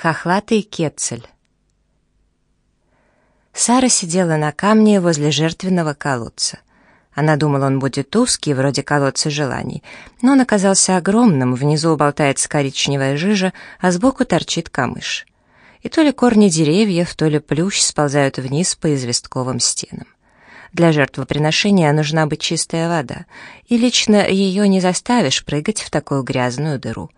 Хохлатый Кетцель. Сара сидела на камне возле жертвенного колодца. Она думала, он будет узкий, вроде колодца желаний, но он оказался огромным, внизу болтается коричневая жижа, а сбоку торчит камыш. И то ли корни деревьев, то ли плющ сползают вниз по известковым стенам. Для жертвоприношения нужна быть чистая вода, и лично ее не заставишь прыгать в такую грязную дыру.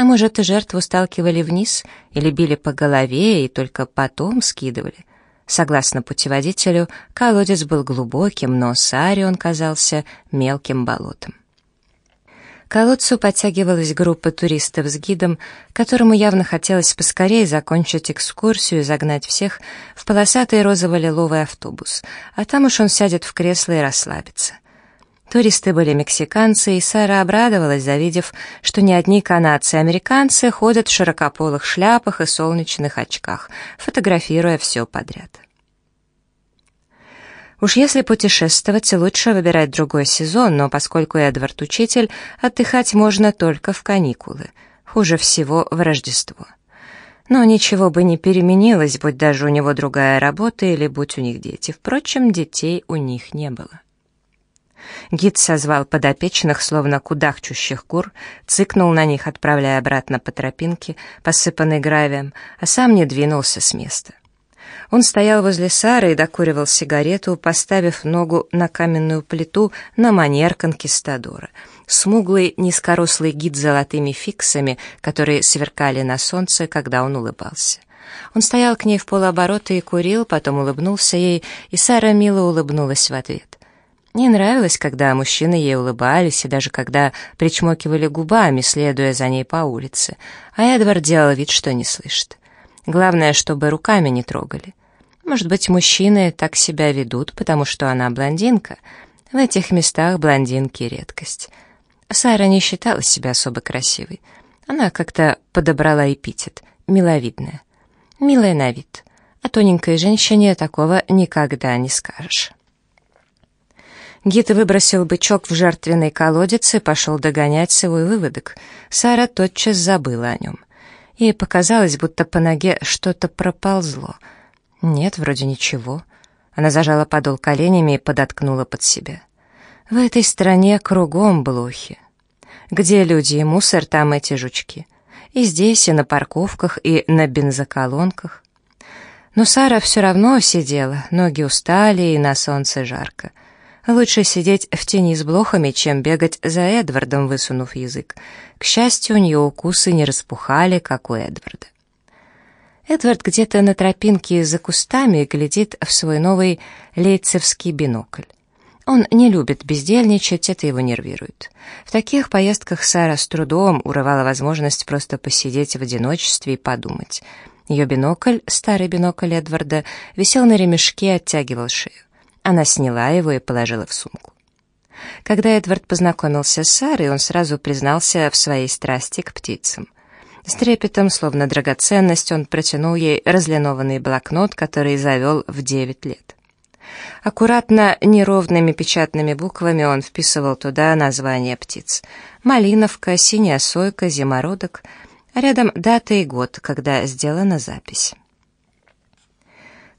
А может, жертву сталкивали вниз или били по голове и только потом скидывали. Согласно путеводителю, колодец был глубоким, но Саре он казался мелким болотом. К колодцу подтягивалась группа туристов с гидом, которому явно хотелось поскорее закончить экскурсию и загнать всех в полосатый розово-лиловый автобус, а там уж он сядет в кресло и расслабится. Туристы были мексиканцы, и Сара обрадовалась, завидев, что не одни канадцы и американцы ходят в широкополых шляпах и солнечных очках, фотографируя все подряд. Уж если путешествовать, лучше выбирать другой сезон, но поскольку Эдвард учитель, отдыхать можно только в каникулы. Хуже всего в Рождество. Но ничего бы не переменилось, будь даже у него другая работа или будь у них дети. Впрочем, детей у них не было. Гид созвал подопечных, словно кудахчущих кур, цыкнул на них, отправляя обратно по тропинке, посыпанной гравием, а сам не двинулся с места. Он стоял возле Сары и докуривал сигарету, поставив ногу на каменную плиту на манер конкистадора. Смуглый, низкорослый гид с золотыми фиксами, которые сверкали на солнце, когда он улыбался. Он стоял к ней в полоборота и курил, потом улыбнулся ей, и Сара мило улыбнулась в ответ. Не нравилось, когда мужчины ей улыбались, и даже когда причмокивали губами, следуя за ней по улице, а Эдвард делал вид, что не слышит. Главное, чтобы руками не трогали. Может быть, мужчины так себя ведут, потому что она блондинка. В этих местах блондинки — редкость. Сара не считала себя особо красивой. Она как-то подобрала эпитет — миловидная. Милая на вид. А тоненькой женщине такого никогда не скажешь. Гид выбросил бычок в жертвенный колодец и пошел догонять свой выводок. Сара тотчас забыла о нем. Ей показалось, будто по ноге что-то проползло. Нет, вроде ничего. Она зажала подол коленями и подоткнула под себя. В этой стране кругом блохи. Где люди и мусор, там эти жучки. И здесь, и на парковках, и на бензоколонках. Но Сара все равно сидела, ноги устали и на солнце жарко. Лучше сидеть в тени с блохами, чем бегать за Эдвардом, высунув язык. К счастью, у нее укусы не распухали, как у Эдварда. Эдвард где-то на тропинке за кустами глядит в свой новый лейцевский бинокль. Он не любит бездельничать, это его нервирует. В таких поездках Сара с трудом урывала возможность просто посидеть в одиночестве и подумать. Ее бинокль, старый бинокль Эдварда, висел на ремешке и оттягивал шею. Она сняла его и положила в сумку. Когда Эдвард познакомился с Сарой, он сразу признался в своей страсти к птицам. С трепетом, словно драгоценность, он протянул ей разлинованный блокнот, который завел в девять лет. Аккуратно, неровными печатными буквами он вписывал туда названия птиц. Малиновка, синяя сойка, зимородок, а рядом дата и год, когда сделана запись.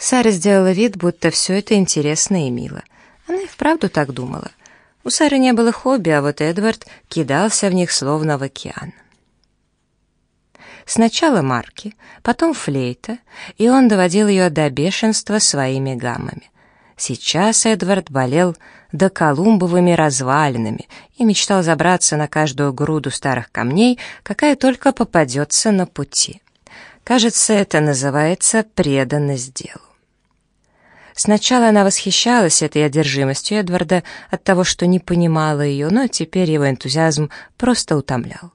Сара сделала вид, будто все это интересно и мило. Она и вправду так думала. У Сары не было хобби, а вот Эдвард кидался в них словно в океан. Сначала марки, потом флейта, и он доводил ее до бешенства своими гаммами. Сейчас Эдвард болел до колумбовыми развалинами и мечтал забраться на каждую груду старых камней, какая только попадется на пути. Кажется, это называется преданность делу. Сначала она восхищалась этой одержимостью Эдварда от того, что не понимала ее, но теперь его энтузиазм просто утомлял.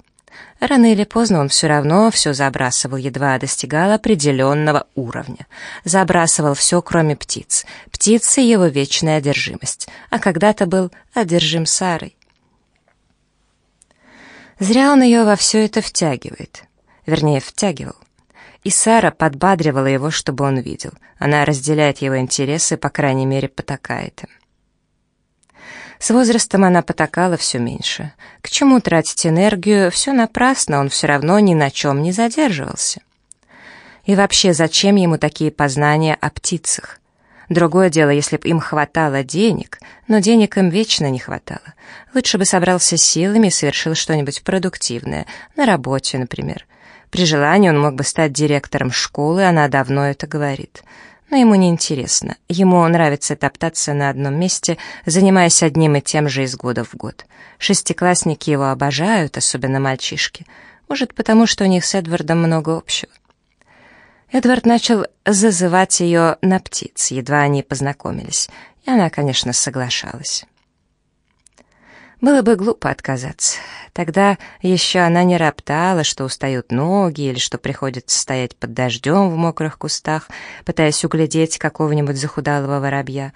Рано или поздно он все равно все забрасывал, едва достигал определенного уровня. Забрасывал все, кроме птиц. Птицы — его вечная одержимость, а когда-то был одержим Сарой. Зря он ее во все это втягивает. Вернее, втягивал. И Сара подбадривала его, чтобы он видел. Она разделяет его интересы, по крайней мере, потакает им. С возрастом она потакала все меньше. К чему тратить энергию? Все напрасно, он все равно ни на чем не задерживался. И вообще, зачем ему такие познания о птицах? Другое дело, если бы им хватало денег, но денег им вечно не хватало. Лучше бы собрался силами и совершил что-нибудь продуктивное, на работе, например. При желании он мог бы стать директором школы, она давно это говорит. Но ему не интересно. Ему нравится топтаться на одном месте, занимаясь одним и тем же из года в год. Шестиклассники его обожают, особенно мальчишки. Может, потому что у них с Эдвардом много общего. Эдвард начал зазывать ее на птиц, едва они познакомились, и она, конечно, соглашалась. Было бы глупо отказаться. Тогда еще она не роптала, что устают ноги или что приходится стоять под дождем в мокрых кустах, пытаясь углядеть какого-нибудь захудалого воробья,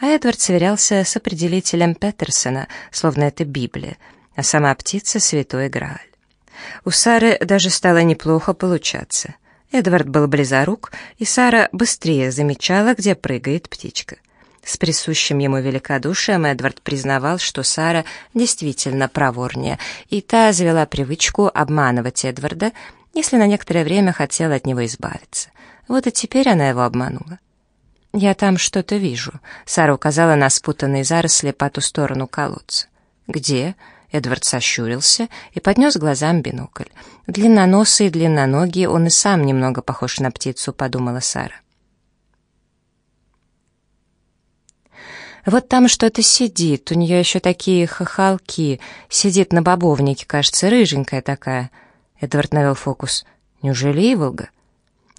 а Эдвард сверялся с определителем Петерсона, словно это Библия, а сама птица — святой Грааль. У Сары даже стало неплохо получаться. Эдвард был близорук, и Сара быстрее замечала, где прыгает птичка. С присущим ему великодушием Эдвард признавал, что Сара действительно проворнее, и та завела привычку обманывать Эдварда, если на некоторое время хотела от него избавиться. Вот и теперь она его обманула. «Я там что-то вижу», — Сара указала на спутанные заросли по ту сторону колодца. «Где?» Эдвард сощурился и поднес глазам бинокль. Длинноносый и он и сам немного похож на птицу, подумала Сара. Вот там что-то сидит, у нее еще такие хохолки, сидит на бобовнике, кажется, рыженькая такая. Эдвард навел фокус. Неужели Иволга?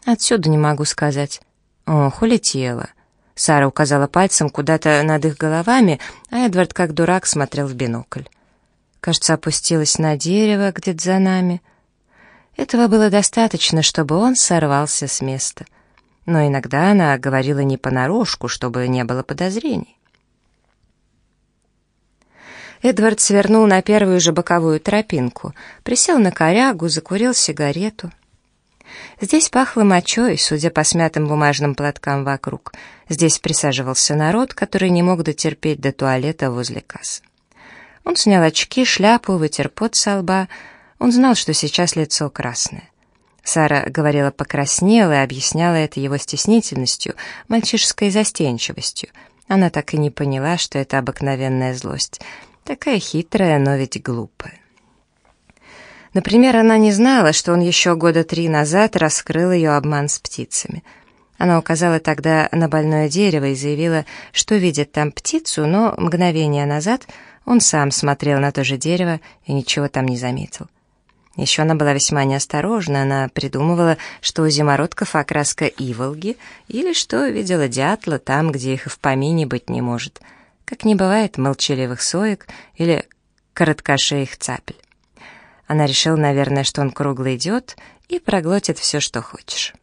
Отсюда не могу сказать. Ох, улетела. Сара указала пальцем куда-то над их головами, а Эдвард как дурак смотрел в бинокль. Кажется, опустилась на дерево где-то за нами. Этого было достаточно, чтобы он сорвался с места. Но иногда она говорила не понарошку, чтобы не было подозрений. Эдвард свернул на первую же боковую тропинку, присел на корягу, закурил сигарету. Здесь пахло мочой, судя по смятым бумажным платкам вокруг. Здесь присаживался народ, который не мог дотерпеть до туалета возле кассы. Он снял очки, шляпу, вытер пот со лба. Он знал, что сейчас лицо красное. Сара говорила покраснела и объясняла это его стеснительностью, мальчишеской застенчивостью. Она так и не поняла, что это обыкновенная злость. Такая хитрая, но ведь глупая. Например, она не знала, что он еще года три назад раскрыл ее обман с птицами. Она указала тогда на больное дерево и заявила, что видит там птицу, но мгновение назад он сам смотрел на то же дерево и ничего там не заметил. Еще она была весьма неосторожна, она придумывала, что у зимородков окраска иволги, или что видела дятла там, где их и в помине быть не может, как не бывает молчаливых соек или короткошеих цапель. Она решила, наверное, что он круглый идиот и проглотит все, что хочешь.